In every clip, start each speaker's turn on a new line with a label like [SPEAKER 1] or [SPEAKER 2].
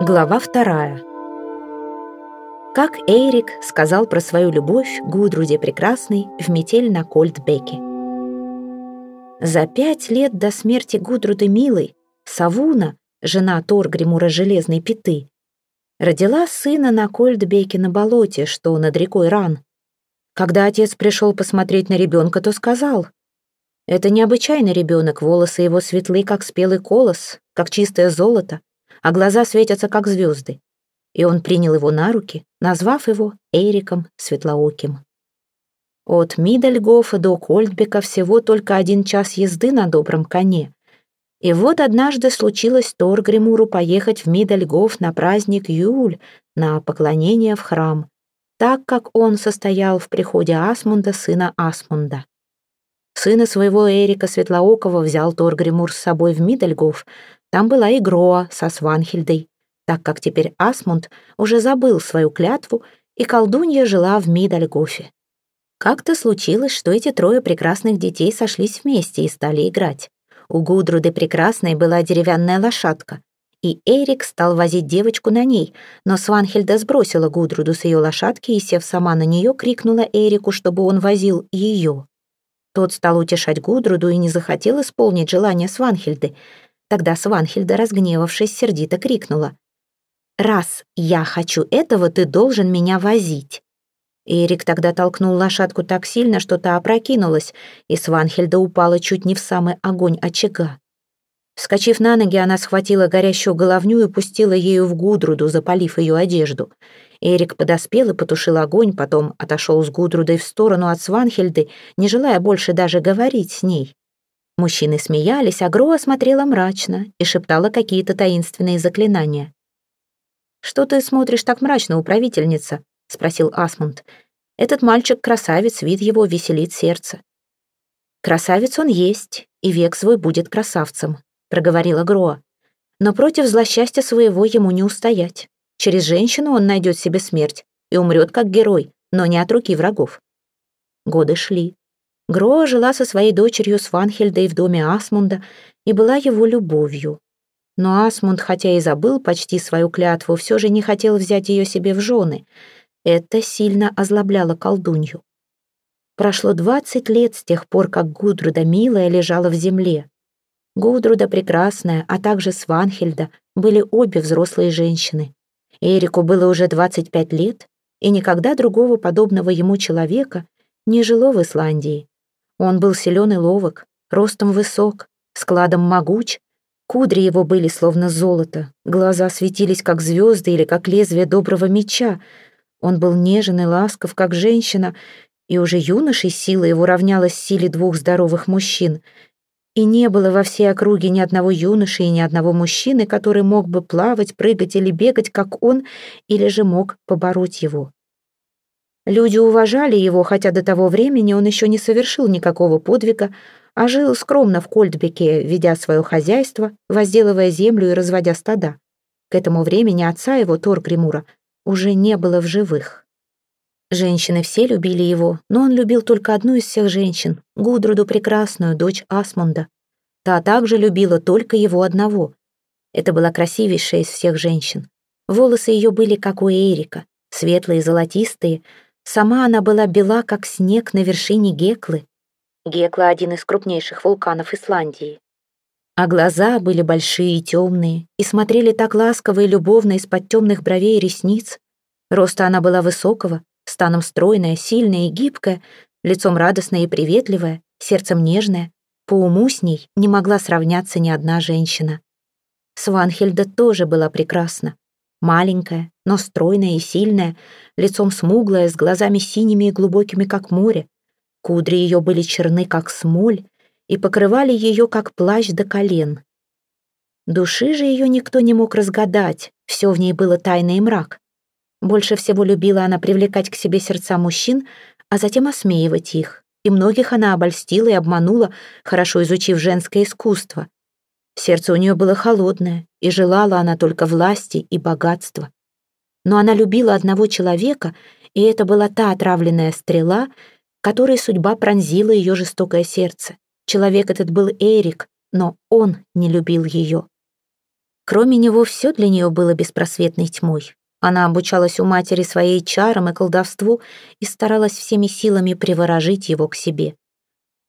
[SPEAKER 1] Глава вторая. Как Эйрик сказал про свою любовь Гудруде Прекрасной в метель на Кольтбеке. За пять лет до смерти Гудруды Милой Савуна, жена Торгримура Железной Пяты, родила сына на Кольтбеке на болоте, что над рекой Ран. Когда отец пришел посмотреть на ребенка, то сказал, «Это необычайный ребенок, волосы его светлы, как спелый колос, как чистое золото, а глаза светятся, как звезды. И он принял его на руки, назвав его Эриком Светлооким. От Мидальгофа до Кольдбека всего только один час езды на добром коне. И вот однажды случилось Торгримуру поехать в Мидальгоф на праздник Юль, на поклонение в храм, так как он состоял в приходе Асмунда, сына Асмунда. Сына своего Эрика Светлоокова взял Торгримур с собой в Мидальгоф, там была и Гроа со Сванхельдой, так как теперь Асмунд уже забыл свою клятву, и колдунья жила в Мидальгофе. Как-то случилось, что эти трое прекрасных детей сошлись вместе и стали играть. У Гудруды Прекрасной была деревянная лошадка, и Эрик стал возить девочку на ней, но Сванхельда сбросила Гудруду с ее лошадки и, сев сама на нее, крикнула Эрику, чтобы он возил ее. Тот стал утешать Гудруду и не захотел исполнить желание Сванхельды — Тогда Сванхельда, разгневавшись, сердито крикнула. «Раз я хочу этого, ты должен меня возить». Эрик тогда толкнул лошадку так сильно, что та опрокинулась, и Сванхельда упала чуть не в самый огонь очага. Вскочив на ноги, она схватила горящую головню и пустила ею в Гудруду, запалив ее одежду. Эрик подоспел и потушил огонь, потом отошел с Гудрудой в сторону от Сванхельды, не желая больше даже говорить с ней. Мужчины смеялись, а Гроа смотрела мрачно и шептала какие-то таинственные заклинания. «Что ты смотришь так мрачно, управительница?» — спросил Асмунд. «Этот мальчик красавец, вид его веселит сердце». «Красавец он есть, и век свой будет красавцем», — проговорила Гроа. «Но против злосчастья своего ему не устоять. Через женщину он найдет себе смерть и умрет как герой, но не от руки врагов». Годы шли. Гроа жила со своей дочерью Сванхельдой в доме Асмунда и была его любовью. Но Асмунд, хотя и забыл почти свою клятву, все же не хотел взять ее себе в жены. Это сильно озлобляло колдунью. Прошло двадцать лет с тех пор, как Гудруда милая лежала в земле. Гудруда прекрасная, а также Сванхельда были обе взрослые женщины. Эрику было уже двадцать пять лет, и никогда другого подобного ему человека не жило в Исландии. Он был силен и ловок, ростом высок, складом могуч. Кудри его были словно золото, глаза светились, как звезды или как лезвие доброго меча. Он был нежен и ласков, как женщина, и уже юношей сила его равнялась силе двух здоровых мужчин. И не было во всей округе ни одного юноши и ни одного мужчины, который мог бы плавать, прыгать или бегать, как он, или же мог побороть его. Люди уважали его, хотя до того времени он еще не совершил никакого подвига, а жил скромно в Кольдбеке, ведя свое хозяйство, возделывая землю и разводя стада. К этому времени отца его, Торгримура, уже не было в живых. Женщины все любили его, но он любил только одну из всех женщин, Гудруду Прекрасную, дочь Асмунда. Та также любила только его одного. Это была красивейшая из всех женщин. Волосы ее были, как у Эрика, светлые, золотистые, Сама она была бела, как снег на вершине Геклы. Гекла — один из крупнейших вулканов Исландии. А глаза были большие и темные, и смотрели так ласково и любовно из-под темных бровей и ресниц. Роста она была высокого, станом стройная, сильная и гибкая, лицом радостная и приветливая, сердцем нежная. По уму с ней не могла сравняться ни одна женщина. Сванхельда тоже была прекрасна. Маленькая, но стройная и сильная, лицом смуглая, с глазами синими и глубокими, как море. Кудри ее были черны, как смоль, и покрывали ее, как плащ до колен. Души же ее никто не мог разгадать, все в ней было тайна и мрак. Больше всего любила она привлекать к себе сердца мужчин, а затем осмеивать их, и многих она обольстила и обманула, хорошо изучив женское искусство. Сердце у нее было холодное, и желала она только власти и богатства. Но она любила одного человека, и это была та отравленная стрела, которой судьба пронзила ее жестокое сердце. Человек этот был Эрик, но он не любил ее. Кроме него, все для нее было беспросветной тьмой. Она обучалась у матери своей чарам и колдовству и старалась всеми силами приворожить его к себе.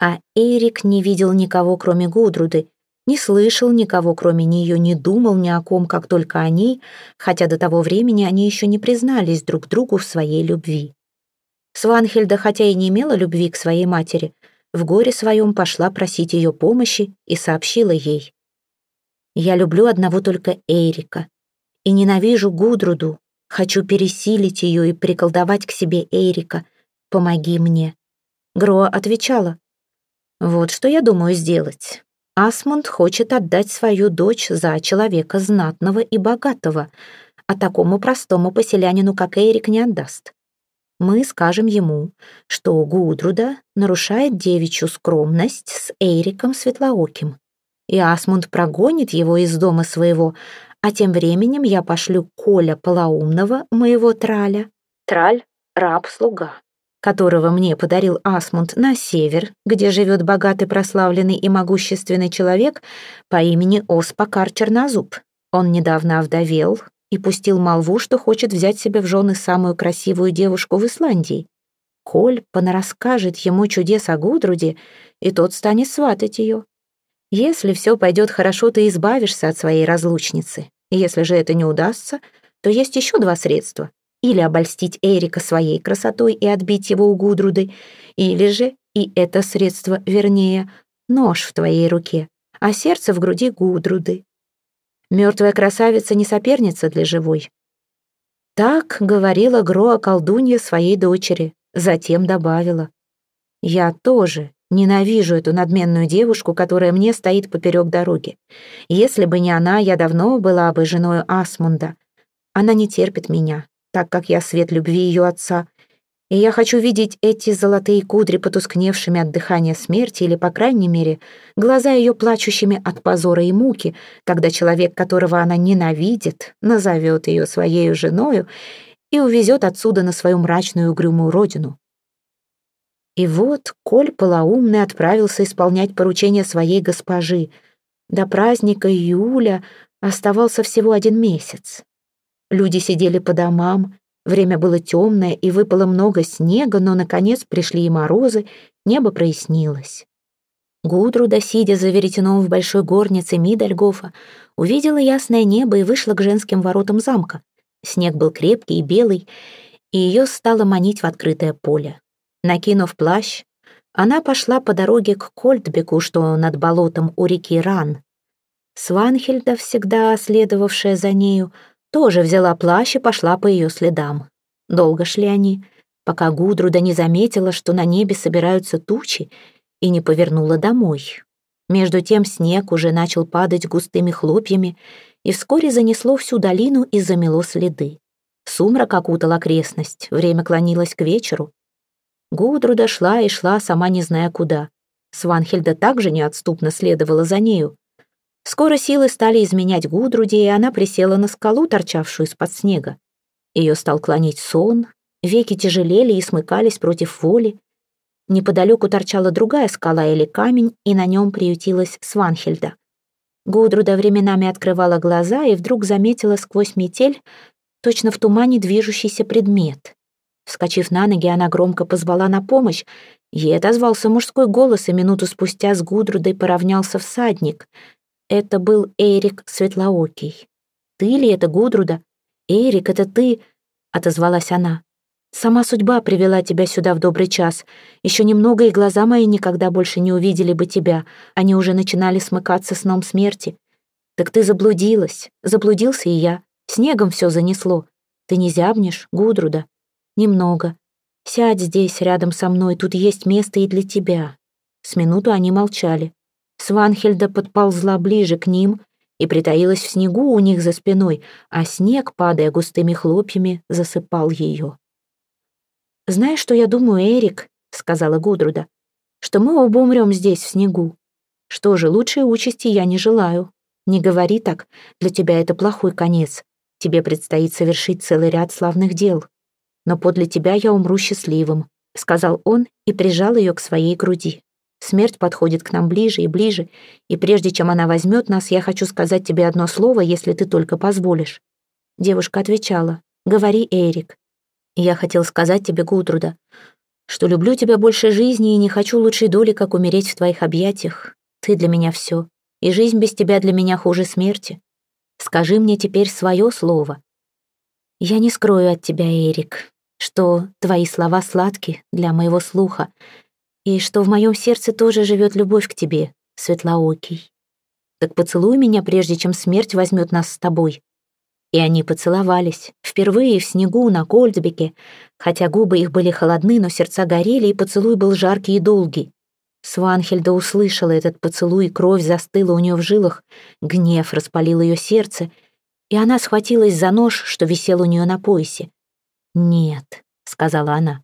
[SPEAKER 1] А Эрик не видел никого, кроме Гудруды, не слышал никого, кроме нее, не думал ни о ком, как только о ней, хотя до того времени они еще не признались друг другу в своей любви. Сванхельда, хотя и не имела любви к своей матери, в горе своем пошла просить ее помощи и сообщила ей. «Я люблю одного только Эрика и ненавижу Гудруду. Хочу пересилить ее и приколдовать к себе Эрика. Помоги мне». Гроа отвечала. «Вот что я думаю сделать. Асмунд хочет отдать свою дочь за человека знатного и богатого, а такому простому поселянину, как Эрик, не отдаст. Мы скажем ему, что Гудруда нарушает девичью скромность с Эриком Светлооким, и Асмунд прогонит его из дома своего, а тем временем я пошлю Коля Полоумного, моего траля. Траль — раб-слуга которого мне подарил Асмунд, на север, где живет богатый, прославленный и могущественный человек по имени Оспакар Чернозуб. Он недавно овдовел и пустил молву, что хочет взять себе в жены самую красивую девушку в Исландии. Коль понарасскажет ему чудес о Гудруде, и тот станет сватать ее. Если все пойдет хорошо, ты избавишься от своей разлучницы. Если же это не удастся, то есть еще два средства или обольстить Эрика своей красотой и отбить его у Гудруды, или же, и это средство вернее, нож в твоей руке, а сердце в груди Гудруды. Мертвая красавица не соперница для живой. Так говорила Гроа колдунья своей дочери, затем добавила. «Я тоже ненавижу эту надменную девушку, которая мне стоит поперек дороги. Если бы не она, я давно была бы женой Асмунда. Она не терпит меня, так как я свет любви ее отца, и я хочу видеть эти золотые кудри потускневшими от дыхания смерти или, по крайней мере, глаза ее плачущими от позора и муки, когда человек, которого она ненавидит, назовет ее своей женою и увезет отсюда на свою мрачную угрюмую родину. И вот Коль полоумный отправился исполнять поручение своей госпожи. До праздника июля оставался всего один месяц. Люди сидели по домам, время было темное и выпало много снега, но, наконец, пришли и морозы, небо прояснилось. Гудруда, сидя за веретеном в большой горнице Мидальгофа, увидела ясное небо и вышла к женским воротам замка. Снег был крепкий и белый, и ее стало манить в открытое поле. Накинув плащ, она пошла по дороге к Кольтбеку, что над болотом у реки Ран. Сванхельда, всегда следовавшая за нею, тоже взяла плащ и пошла по ее следам. Долго шли они, пока Гудруда не заметила, что на небе собираются тучи, и не повернула домой. Между тем снег уже начал падать густыми хлопьями, и вскоре занесло всю долину и замело следы. Сумрак окутал окрестность, время клонилось к вечеру. Гудруда шла и шла, сама не зная куда. Сванхельда также неотступно следовала за нею. Скоро силы стали изменять Гудруди, и она присела на скалу, торчавшую из-под снега. Ее стал клонить сон, веки тяжелели и смыкались против воли. Неподалеку торчала другая скала или камень, и на нем приютилась Сванхельда. Гудруда временами открывала глаза и вдруг заметила сквозь метель точно в тумане движущийся предмет. Вскочив на ноги, она громко позвала на помощь. Ей отозвался мужской голос, и минуту спустя с Гудрудой поравнялся всадник — это был Эрик Светлоокий. «Ты ли это, Гудруда?» «Эрик, это ты?» — отозвалась она. «Сама судьба привела тебя сюда в добрый час. Еще немного, и глаза мои никогда больше не увидели бы тебя. Они уже начинали смыкаться сном смерти. Так ты заблудилась. Заблудился и я. Снегом все занесло. Ты не зябнешь, Гудруда?» «Немного. Сядь здесь, рядом со мной. Тут есть место и для тебя». С минуту они молчали. Сванхельда подползла ближе к ним и притаилась в снегу у них за спиной, а снег, падая густыми хлопьями, засыпал ее. «Знаешь, что я думаю, Эрик?» — сказала Гудруда. «Что мы оба умрем здесь, в снегу. Что же, лучшей участи я не желаю. Не говори так, для тебя это плохой конец. Тебе предстоит совершить целый ряд славных дел. Но подле тебя я умру счастливым», — сказал он и прижал ее к своей груди. Смерть подходит к нам ближе и ближе, и прежде чем она возьмет нас, я хочу сказать тебе одно слово, если ты только позволишь». Девушка отвечала, «Говори, Эрик». «Я хотел сказать тебе, Гудруда, что люблю тебя больше жизни и не хочу лучшей доли, как умереть в твоих объятиях. Ты для меня все, и жизнь без тебя для меня хуже смерти. Скажи мне теперь свое слово. Я не скрою от тебя, Эрик, что твои слова сладки для моего слуха, и что в моем сердце тоже живет любовь к тебе, светлоокий. Так поцелуй меня, прежде чем смерть возьмет нас с тобой. И они поцеловались, впервые в снегу на Кольдбеке, хотя губы их были холодны, но сердца горели, и поцелуй был жаркий и долгий. Сванхельда услышала этот поцелуй, кровь застыла у нее в жилах, гнев распалил ее сердце, и она схватилась за нож, что висел у нее на поясе. «Нет», — сказала она, —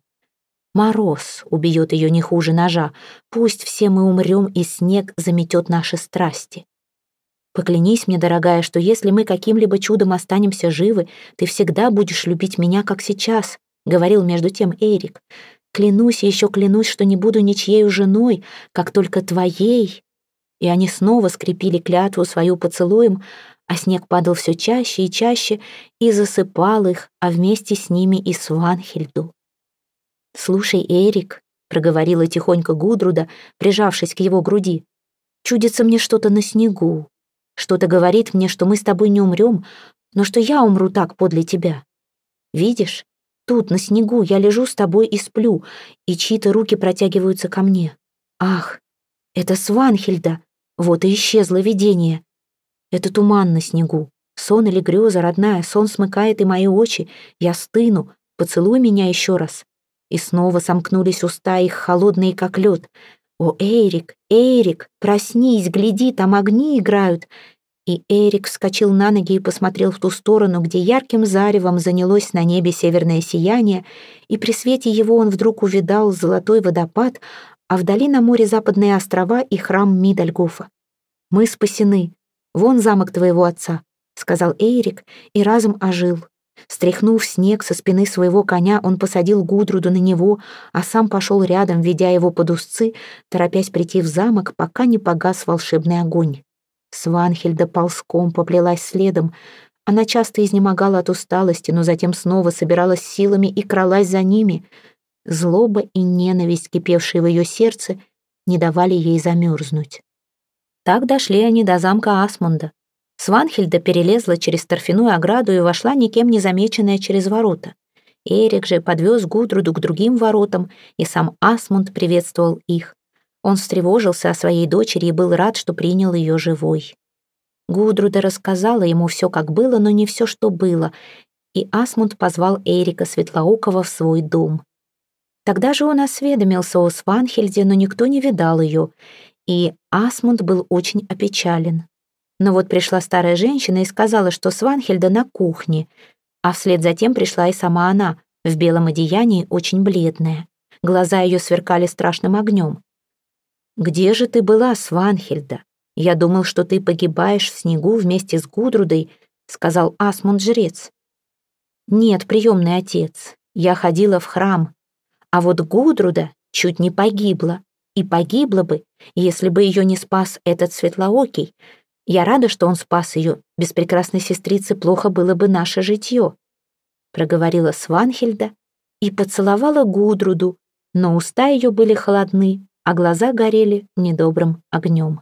[SPEAKER 1] «мороз убьет ее не хуже ножа, пусть все мы умрем, и снег заметет наши страсти». Поклянись мне, дорогая, что если мы каким-либо чудом останемся живы, ты всегда будешь любить меня, как сейчас», — говорил между тем Эрик. «Клянусь еще клянусь, что не буду ничьей женой, как только твоей». И они снова скрепили клятву свою поцелуем, а снег падал все чаще и чаще и засыпал их, а вместе с ними и Сванхельду. «Слушай, Эрик», — проговорила тихонько Гудруда, прижавшись к его груди, — «чудится мне что-то на снегу, что-то говорит мне, что мы с тобой не умрем, но что я умру так подле тебя. Видишь, тут, на снегу, я лежу с тобой и сплю, и чьи-то руки протягиваются ко мне. Ах, это Сванхельда, вот и исчезло видение. Это туман на снегу. Сон или греза, родная, сон смыкает и мои очи. Я стыну, поцелуй меня еще раз. И снова сомкнулись уста их, холодные, как лед. «О, Эрик, Эрик, проснись, гляди, там огни играют!» И Эрик вскочил на ноги и посмотрел в ту сторону, где ярким заревом занялось на небе северное сияние, и при свете его он вдруг увидал золотой водопад, а вдали на море западные острова и храм Мидальгофа. «Мы спасены. Вон замок твоего отца», — сказал Эрик и разом ожил. Стряхнув снег со спины своего коня, он посадил Гудруду на него, а сам пошел рядом, ведя его под узцы, торопясь прийти в замок, пока не погас волшебный огонь. Сванхельда ползком поплелась следом. Она часто изнемогала от усталости, но затем снова собиралась силами и кралась за ними. Злоба и ненависть, кипевшие в ее сердце, не давали ей замерзнуть. Так дошли они до замка Асмунда. Сванхельда перелезла через торфяную ограду и вошла никем не замеченная через ворота. Эрик же подвез Гудруду к другим воротам, и сам Асмунд приветствовал их. Он встревожился о своей дочери и был рад, что принял ее живой. Гудруда рассказала ему все, как было, но не все, что было, и Асмунд позвал Эрика Светлоокова в свой дом. Тогда же он осведомился о Сванхельде, но никто не видал ее, и Асмунд был очень опечален. Но вот пришла старая женщина и сказала, что Сванхельда на кухне, а вслед за тем пришла и сама она, в белом одеянии, очень бледная. Глаза ее сверкали страшным огнем. «Где же ты была, Сванхельда? Я думал, что ты погибаешь в снегу вместе с Гудрудой», сказал Асмунд-жрец. «Нет, приемный отец, я ходила в храм, а вот Гудруда чуть не погибла, и погибла бы, если бы ее не спас этот светлоокий, я рада, что он спас ее. Без прекрасной сестрицы плохо было бы наше житье. Проговорила Сванхельда и поцеловала Гудруду, но уста ее были холодны, а глаза горели недобрым огнем.